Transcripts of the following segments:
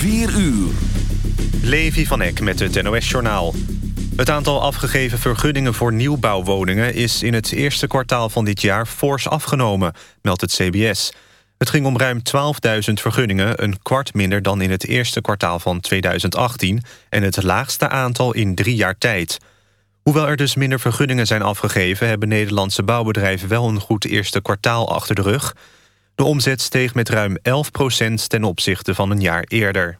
4 uur. Levi van Eck met het NOS-journaal. Het aantal afgegeven vergunningen voor nieuwbouwwoningen... is in het eerste kwartaal van dit jaar fors afgenomen, meldt het CBS. Het ging om ruim 12.000 vergunningen, een kwart minder dan in het eerste kwartaal van 2018... en het laagste aantal in drie jaar tijd. Hoewel er dus minder vergunningen zijn afgegeven... hebben Nederlandse bouwbedrijven wel een goed eerste kwartaal achter de rug. De omzet steeg met ruim 11% ten opzichte van een jaar eerder.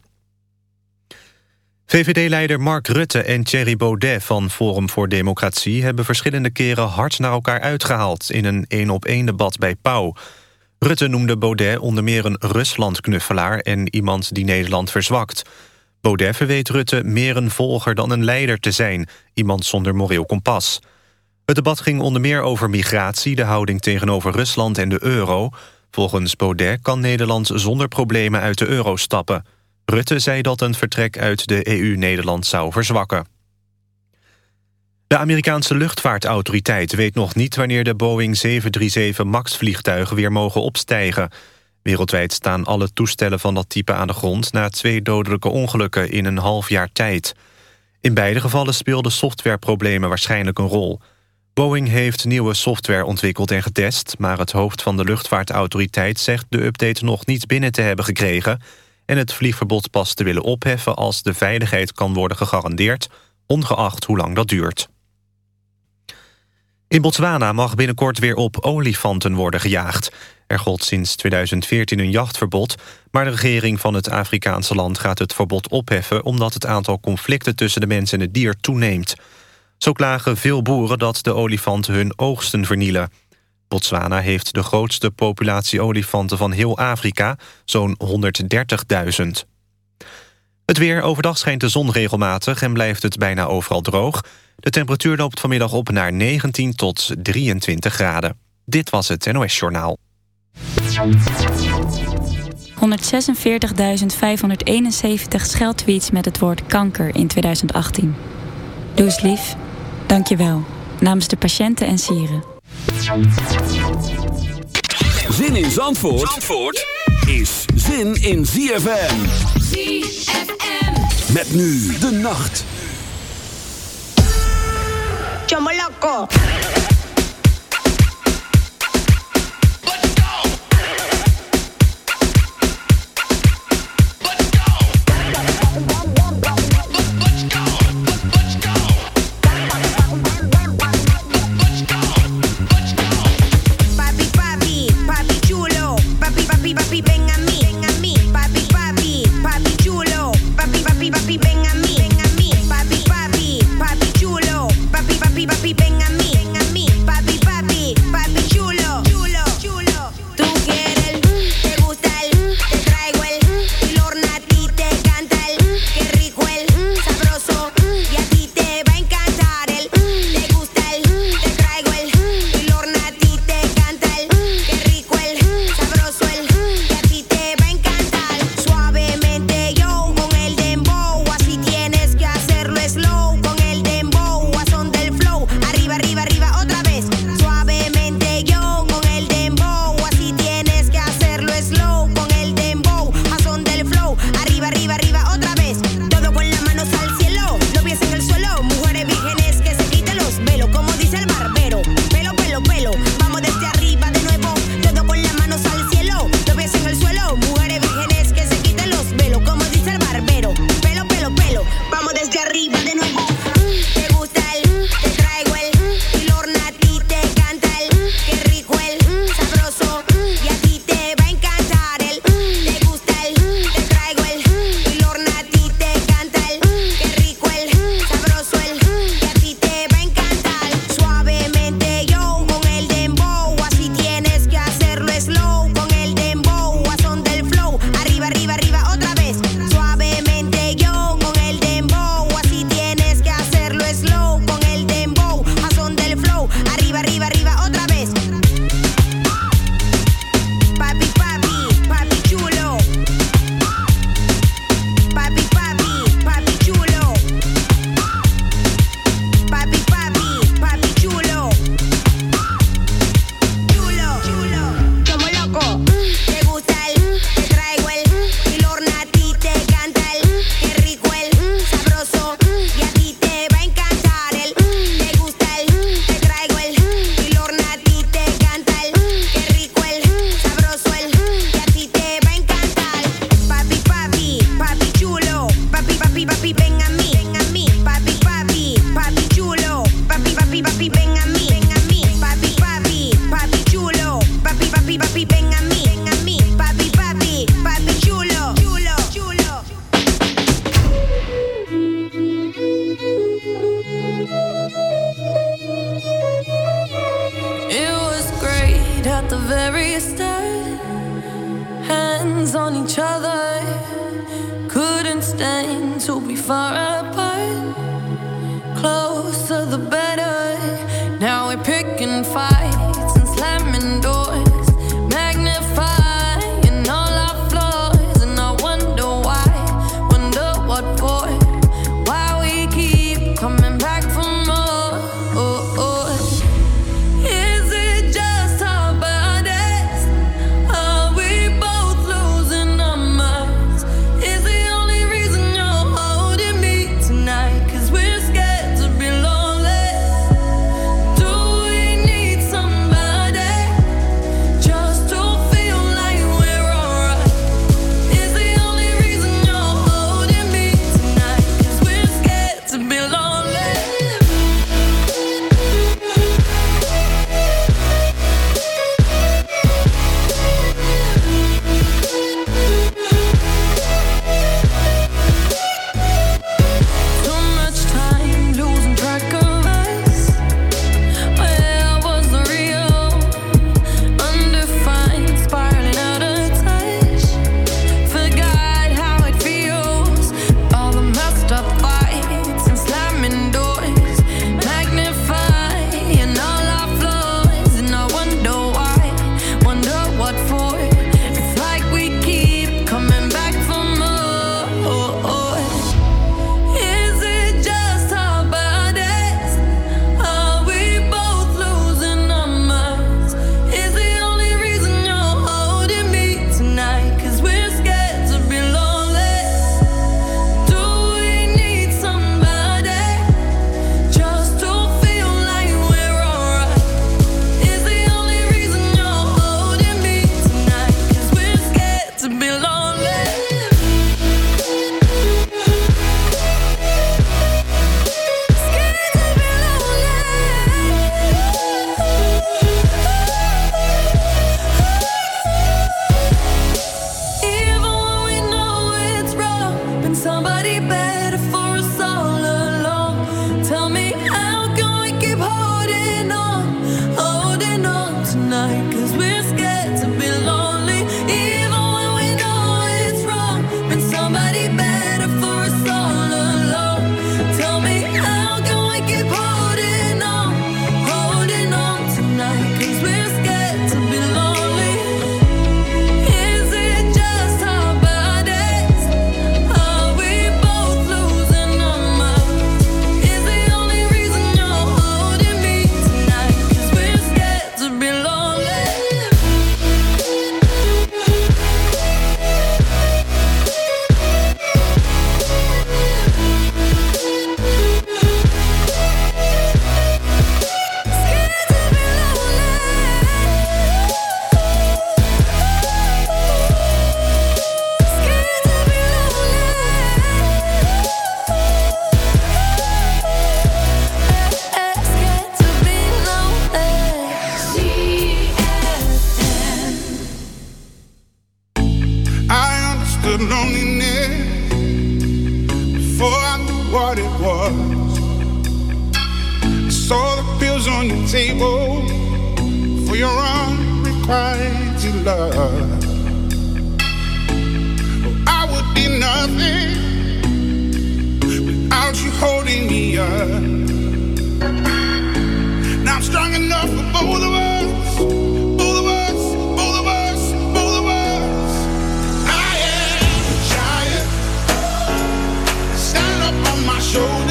VVD-leider Mark Rutte en Thierry Baudet van Forum voor Democratie... hebben verschillende keren hard naar elkaar uitgehaald... in een één-op-één debat bij Pauw. Rutte noemde Baudet onder meer een Ruslandknuffelaar... en iemand die Nederland verzwakt. Baudet verweet Rutte meer een volger dan een leider te zijn... iemand zonder moreel kompas. Het debat ging onder meer over migratie... de houding tegenover Rusland en de euro. Volgens Baudet kan Nederland zonder problemen uit de euro stappen... Rutte zei dat een vertrek uit de EU Nederland zou verzwakken. De Amerikaanse luchtvaartautoriteit weet nog niet... wanneer de Boeing 737 MAX-vliegtuigen weer mogen opstijgen. Wereldwijd staan alle toestellen van dat type aan de grond... na twee dodelijke ongelukken in een half jaar tijd. In beide gevallen speelden softwareproblemen waarschijnlijk een rol. Boeing heeft nieuwe software ontwikkeld en getest... maar het hoofd van de luchtvaartautoriteit zegt de update nog niet binnen te hebben gekregen en het vliegverbod pas te willen opheffen als de veiligheid kan worden gegarandeerd, ongeacht hoe lang dat duurt. In Botswana mag binnenkort weer op olifanten worden gejaagd. Er gold sinds 2014 een jachtverbod... maar de regering van het Afrikaanse land gaat het verbod opheffen... omdat het aantal conflicten tussen de mens en het dier toeneemt. Zo klagen veel boeren dat de olifanten hun oogsten vernielen. Botswana heeft de grootste populatie olifanten van heel Afrika, zo'n 130.000. Het weer overdag schijnt de zon regelmatig en blijft het bijna overal droog. De temperatuur loopt vanmiddag op naar 19 tot 23 graden. Dit was het NOS Journaal. 146.571 scheldtweets met het woord kanker in 2018. Doe eens lief. Dank je wel. Namens de patiënten en sieren. Zin in Zandvoort, Zandvoort is zin in ZFM. ZFM. Met nu de nacht. Chomoloco. at the very start. Hands on each other, couldn't stand to be far apart. Closer the better. mighty love. Oh, I would be nothing without you holding me up. Now I'm strong enough for both of us. shoulder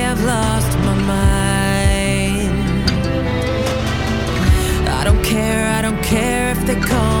care if they call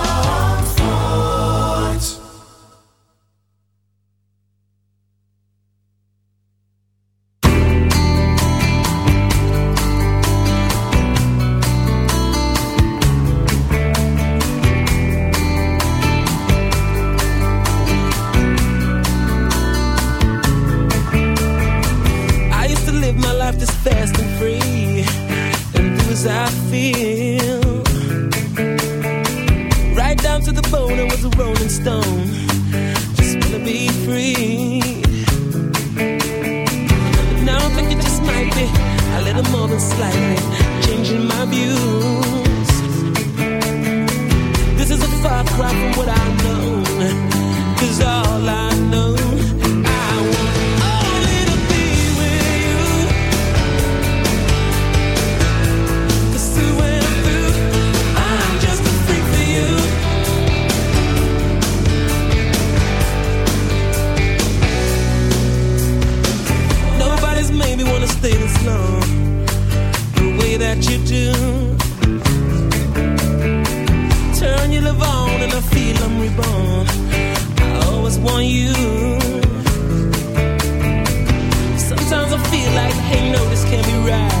me wanna stay this long the way that you do. Turn your love on and I feel I'm reborn. I always want you. Sometimes I feel like, hey, no, this can't be right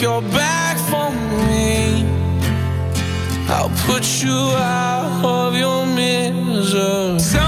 your back for me, I'll put you out of your misery.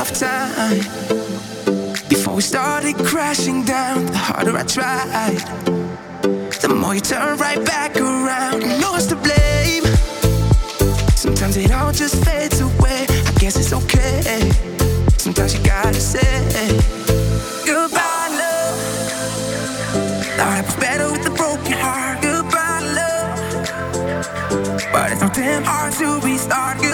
of time before we started crashing down. The harder I tried, the more you turn right back around. You know it's to blame. Sometimes it all just fades away. I guess it's okay. Sometimes you gotta say goodbye, love. Thought I was better with a broken heart. Goodbye, love. But it's not damn hard to restart.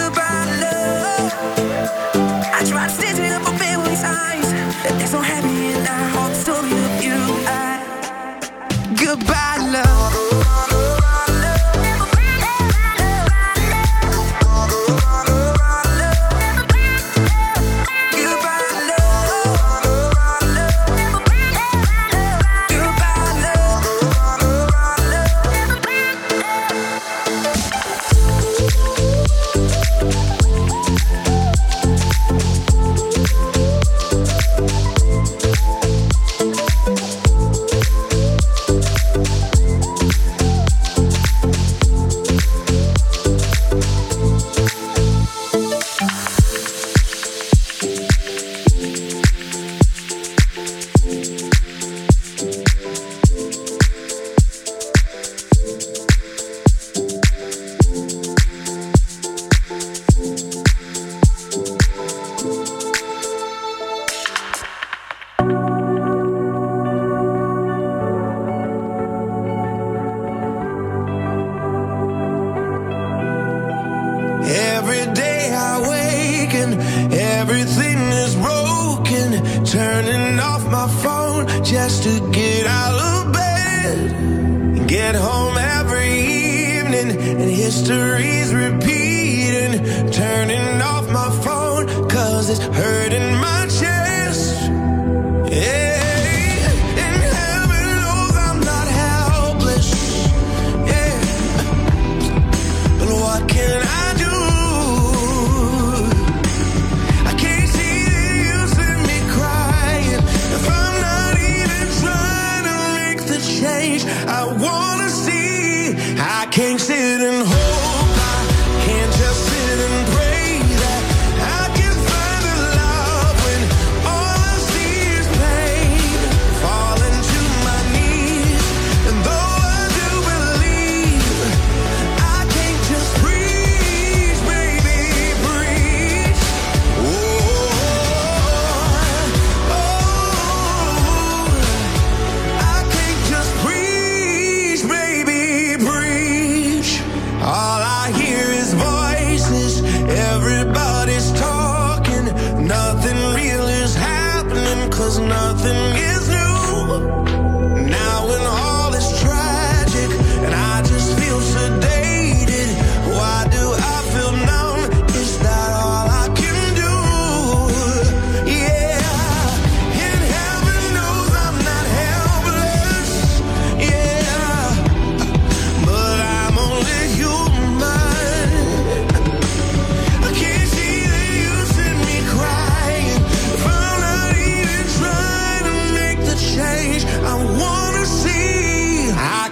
Turning off my phone just to get out of bed. And get home every evening and history's repeating. Turning off my phone cause it's hurting my chest. Yeah.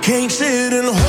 Can't sit and hold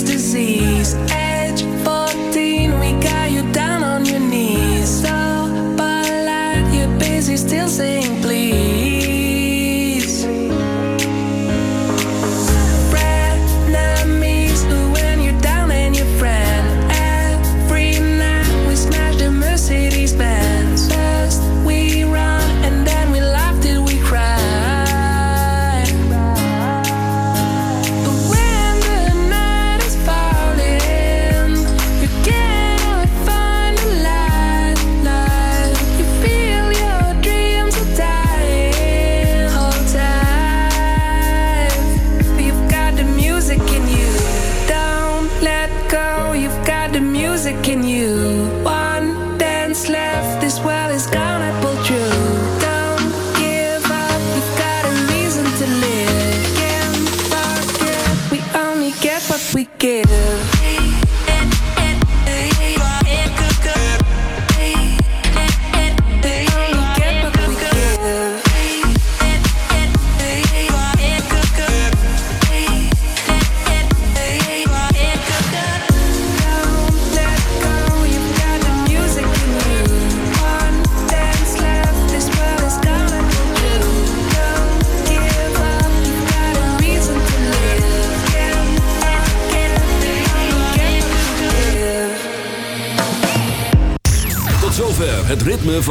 disease.